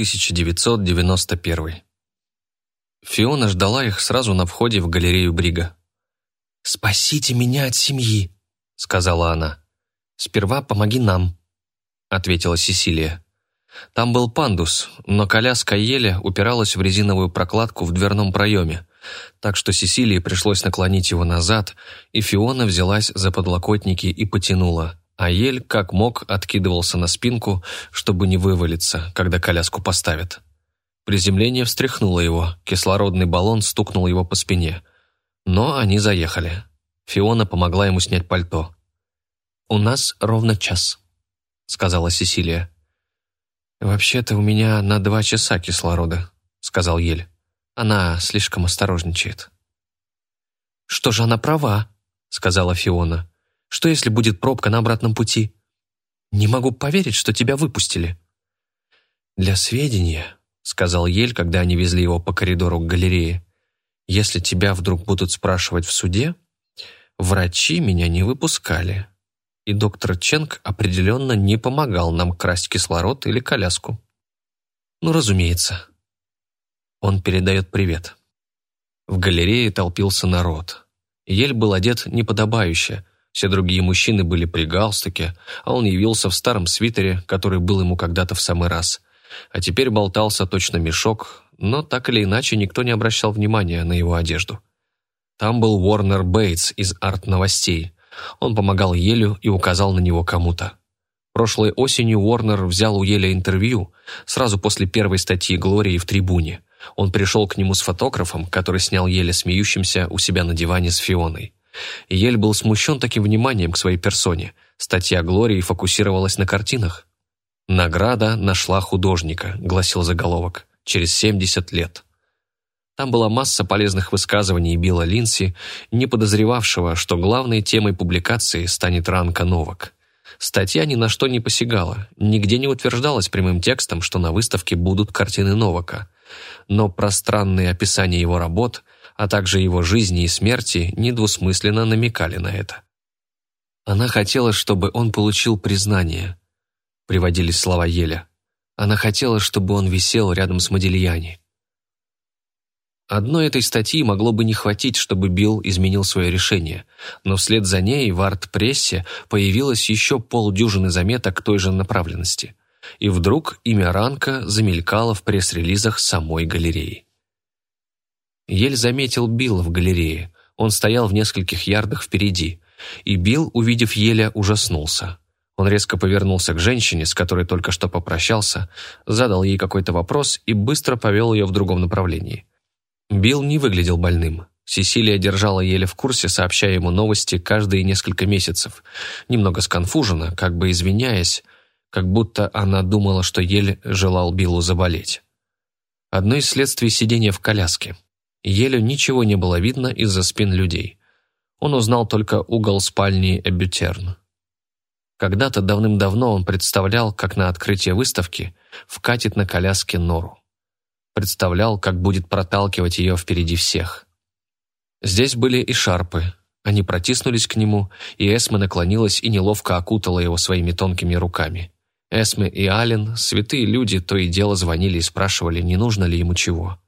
1991. Фиона ждала их сразу на входе в галерею Брига. «Спасите меня от семьи», — сказала она. «Сперва помоги нам», — ответила Сесилия. Там был пандус, но коляска еле упиралась в резиновую прокладку в дверном проеме, так что Сесилии пришлось наклонить его назад, и Фиона взялась за подлокотники и потянула, а ель, как мог, откидывался на спинку, чтобы не вывалиться, когда коляску поставят. Приземление встряхнуло его, кислородный баллон стукнул его по спине. Но они заехали. Фиона помогла ему снять пальто. «У нас ровно час», — сказала Сесилия. «Вообще-то у меня на два часа кислорода», — сказал Ель. «Она слишком осторожничает». «Что же она права?» — сказала Фиона. «Что, если будет пробка на обратном пути? Не могу поверить, что тебя выпустили». «Для сведения», — сказал Ель, когда они везли его по коридору к галерее, «если тебя вдруг будут спрашивать в суде, врачи меня не выпускали и доктор Ченг определенно не помогал нам красть кислород или коляску. Ну, разумеется. Он передает привет. В галерее толпился народ. Ель был одет неподобающе, все другие мужчины были при галстуке, а он явился в старом свитере, который был ему когда-то в самый раз. А теперь болтался точно мешок, но так или иначе никто не обращал внимания на его одежду. Там был Уорнер Бейтс из арт-новостей, он помогал Елю и указал на него кому-то. Прошлой осенью Уорнер взял у Еля интервью сразу после первой статьи Глории в «Трибуне». Он пришел к нему с фотографом, который снял Еля смеющимся у себя на диване с Фионой. Ель был смущен таким вниманием к своей персоне. Статья Глории фокусировалась на картинах. «Награда нашла художника», — гласил заголовок, — «через 70 лет». Там была масса полезных высказываний Билла Линси, не подозревавшего, что главной темой публикации станет ранка Новак. Статья ни на что не посягала, нигде не утверждалось прямым текстом, что на выставке будут картины Новака. Но пространные описания его работ, а также его жизни и смерти недвусмысленно намекали на это. Она хотела, чтобы он получил признание, приводились слова Еля. Она хотела, чтобы он висел рядом с Модильяни. Одной этой статьи могло бы не хватить, чтобы Билл изменил свое решение, но вслед за ней в арт-прессе появилось еще полдюжины заметок той же направленности. И вдруг имя Ранка замелькало в пресс-релизах самой галереи. Ель заметил Билла в галерее. Он стоял в нескольких ярдах впереди, и Билл, увидев Еля, ужаснулся. Он резко повернулся к женщине, с которой только что попрощался, задал ей какой-то вопрос и быстро повел ее в другом направлении. Билл не выглядел больным. Сесилия держала еле в курсе, сообщая ему новости каждые несколько месяцев. Немного сконфужена, как бы извиняясь, как будто она думала, что Ель желал Биллу заболеть. Одно из следствий сидения в коляске. Елю ничего не было видно из-за спин людей. Он узнал только угол спальни Эбютерн. Когда-то давным-давно он представлял, как на открытие выставки вкатит на коляске нору представлял, как будет проталкивать ее впереди всех. Здесь были и шарпы. Они протиснулись к нему, и Эсме наклонилась и неловко окутала его своими тонкими руками. Эсме и Ален, святые люди, то и дело звонили и спрашивали, не нужно ли ему чего.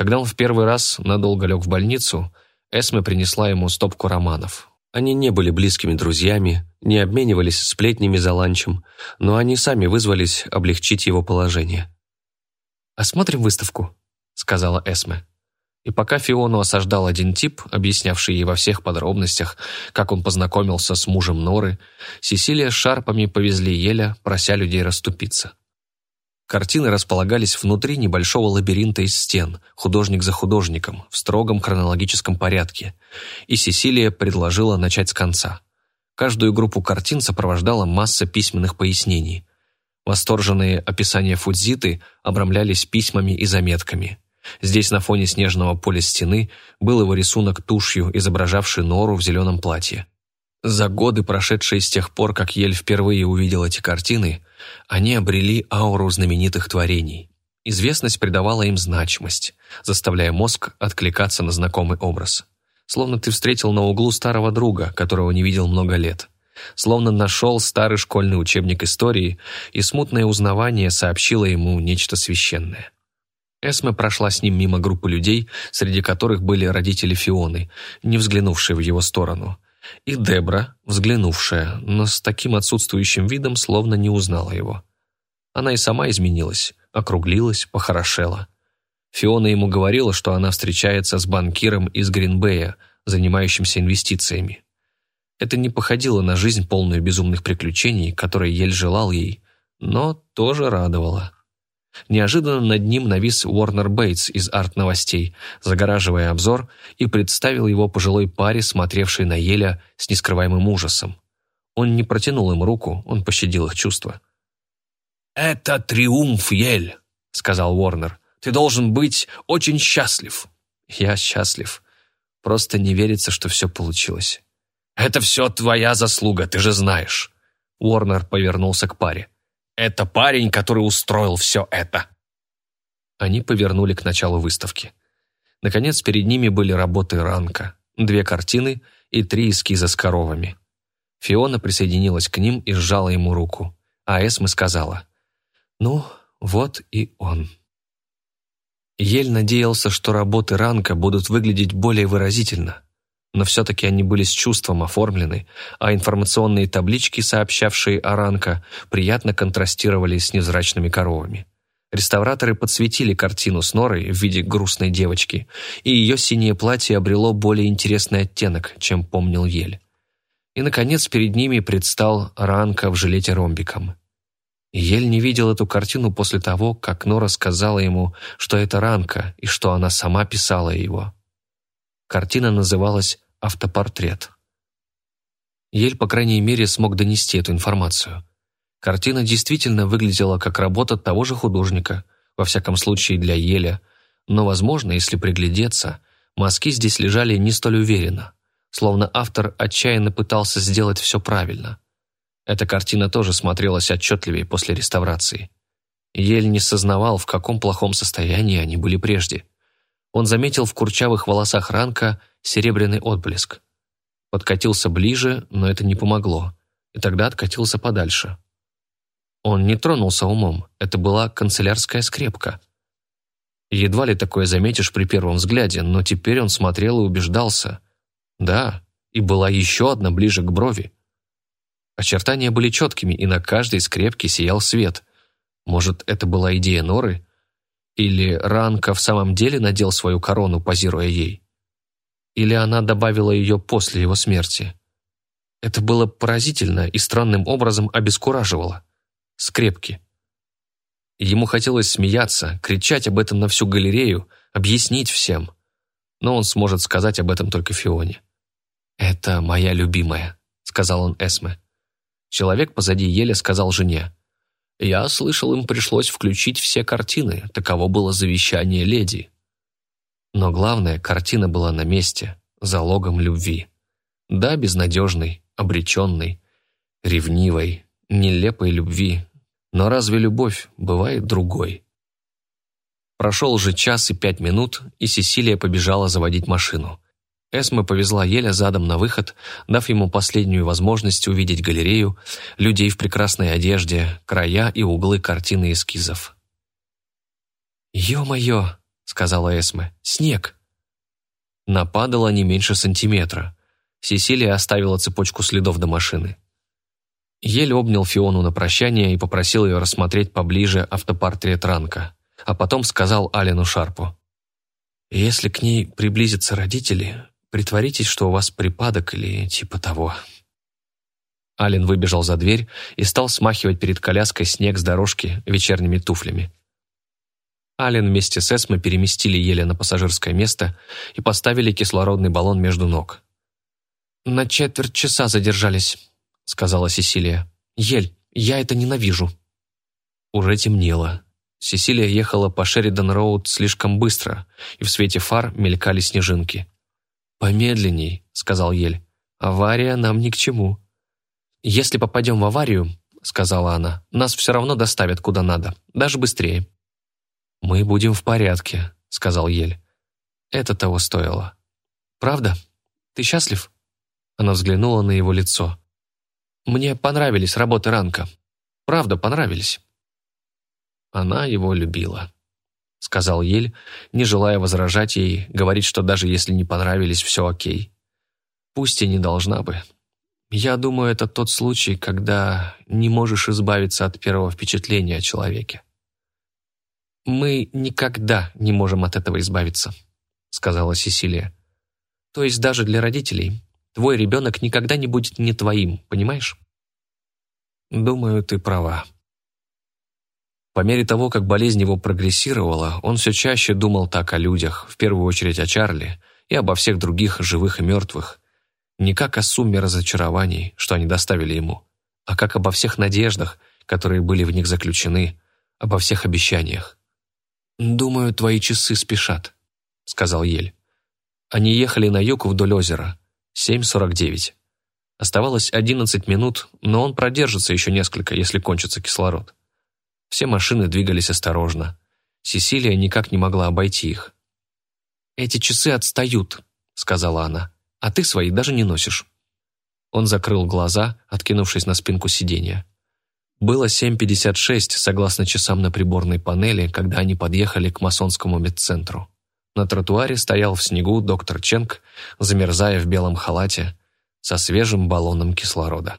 Когда он в первый раз надолго лег в больницу, Эсме принесла ему стопку романов. Они не были близкими друзьями, не обменивались сплетнями за ланчем, но они сами вызвались облегчить его положение. «Осмотрим выставку», — сказала Эсме. И пока Фиону осаждал один тип, объяснявший ей во всех подробностях, как он познакомился с мужем Норы, Сесилия с Шарпами повезли Еля, прося людей расступиться. Картины располагались внутри небольшого лабиринта из стен, художник за художником, в строгом хронологическом порядке, и Сесилия предложила начать с конца. Каждую группу картин сопровождала масса письменных пояснений. Восторженные описания Фудзиты обрамлялись письмами и заметками. Здесь на фоне снежного поля стены был его рисунок тушью, изображавший нору в зеленом платье. За годы, прошедшие с тех пор, как Ель впервые увидел эти картины, они обрели ауру знаменитых творений. Известность придавала им значимость, заставляя мозг откликаться на знакомый образ. Словно ты встретил на углу старого друга, которого не видел много лет. словно нашел старый школьный учебник истории, и смутное узнавание сообщило ему нечто священное. Эсме прошла с ним мимо группы людей, среди которых были родители Фионы, не взглянувшие в его сторону, и Дебра, взглянувшая, но с таким отсутствующим видом, словно не узнала его. Она и сама изменилась, округлилась, похорошела. Фиона ему говорила, что она встречается с банкиром из Гринбея, занимающимся инвестициями. Это не походило на жизнь, полную безумных приключений, которой Ель желал ей, но тоже радовало. Неожиданно над ним навис Уорнер Бейтс из арт-новостей, загораживая обзор, и представил его пожилой паре, смотревшей на Еля с нескрываемым ужасом. Он не протянул им руку, он пощадил их чувства. «Это триумф, Ель», — сказал Уорнер. «Ты должен быть очень счастлив». «Я счастлив. Просто не верится, что все получилось». «Это все твоя заслуга, ты же знаешь». Уорнер повернулся к паре. «Это парень, который устроил все это». Они повернули к началу выставки. Наконец, перед ними были работы Ранка, две картины и три эскиза с коровами. Фиона присоединилась к ним и сжала ему руку, а Эсме сказала, «Ну, вот и он». Ель надеялся, что работы Ранка будут выглядеть более выразительно, но все-таки они были с чувством оформлены, а информационные таблички, сообщавшие о Ранка, приятно контрастировали с невзрачными коровами. Реставраторы подсветили картину с Норой в виде грустной девочки, и ее синее платье обрело более интересный оттенок, чем помнил Ель. И, наконец, перед ними предстал Ранка в жилете ромбиком. Ель не видел эту картину после того, как Нора сказала ему, что это ранка и что она сама писала его. Картина называлась «Автопортрет». Ель, по крайней мере, смог донести эту информацию. Картина действительно выглядела как работа того же художника, во всяком случае для Еля, но, возможно, если приглядеться, мазки здесь лежали не столь уверенно, словно автор отчаянно пытался сделать все правильно – эта картина тоже смотрелась отчетливее после реставрации. Ель не сознавал, в каком плохом состоянии они были прежде. Он заметил в курчавых волосах Ранка серебряный отблеск. Подкатился ближе, но это не помогло, и тогда откатился подальше. Он не тронулся умом, это была канцелярская скрепка. Едва ли такое заметишь при первом взгляде, но теперь он смотрел и убеждался. Да, и была еще одна ближе к брови. Очертания были четкими, и на каждой скрепке сиял свет. Может, это была идея Норы? Или Ранка в самом деле надел свою корону, позируя ей? Или она добавила ее после его смерти? Это было поразительно и странным образом обескураживало. Скрепки. Ему хотелось смеяться, кричать об этом на всю галерею, объяснить всем. Но он сможет сказать об этом только Фионе. «Это моя любимая», — сказал он Эсме. Человек позади еле сказал жене. «Я слышал, им пришлось включить все картины, таково было завещание леди». Но главное, картина была на месте, залогом любви. Да, безнадежной, обреченной, ревнивой, нелепой любви. Но разве любовь бывает другой? Прошел уже час и пять минут, и Сесилия побежала заводить машину. Эсме повезла Еля задом на выход, дав ему последнюю возможность увидеть галерею, людей в прекрасной одежде, края и углы картины эскизов. «Ё-моё!» — сказала Эсме. «Снег!» Нападало не меньше сантиметра. Сесилия оставила цепочку следов до машины. Еле обнял Фиону на прощание и попросил ее рассмотреть поближе автопортрет Ранка, а потом сказал Алину Шарпу. «Если к ней приблизятся родители, Притворитесь, что у вас припадок или типа того». Ален выбежал за дверь и стал смахивать перед коляской снег с дорожки вечерними туфлями. Ален вместе с Эсмо переместили Еле на пассажирское место и поставили кислородный баллон между ног. «На четверть часа задержались», — сказала Сесилия. «Ель, я это ненавижу». Уже темнело. Сесилия ехала по Шеридан-Роуд слишком быстро, и в свете фар мелькали снежинки. «Помедленней», — сказал Ель. «Авария нам ни к чему». «Если попадем в аварию», — сказала она, — «нас все равно доставят куда надо, даже быстрее». «Мы будем в порядке», — сказал Ель. «Это того стоило». «Правда? Ты счастлив?» Она взглянула на его лицо. Мне понравились работы Ранка. Правда, понравились». Она его любила, сказал Ель, не желая возражать ей, говорить, что даже если не понравились, все окей. Пусть и не должна бы. Я думаю, это тот случай, когда не можешь избавиться от первого впечатления о человеке. «Мы никогда не можем от этого избавиться», — сказала Сесилия. «То есть даже для родителей. Твой ребенок никогда не будет не твоим, понимаешь?» «Думаю, ты права». По мере того, как болезнь его прогрессировала, он все чаще думал так о людях, в первую очередь о Чарли и обо всех других живых и мертвых, не как о сумме разочарований, что они доставили ему, а как обо всех надеждах, которые были в них заключены, обо всех обещаниях. «Думаю, твои часы спешат», — сказал Ель. Они ехали на юг вдоль озера. 7.49. Оставалось 11 минут, но он продержится еще несколько, если кончится кислород. Все машины двигались осторожно. Сесилия никак не могла обойти их. «Эти часы отстают», — сказала она а ты свои даже не носишь». Он закрыл глаза, откинувшись на спинку сиденья. Было 7.56, согласно часам на приборной панели, когда они подъехали к масонскому медцентру. На тротуаре стоял в снегу доктор Ченк, замерзая в белом халате, со свежим баллоном кислорода.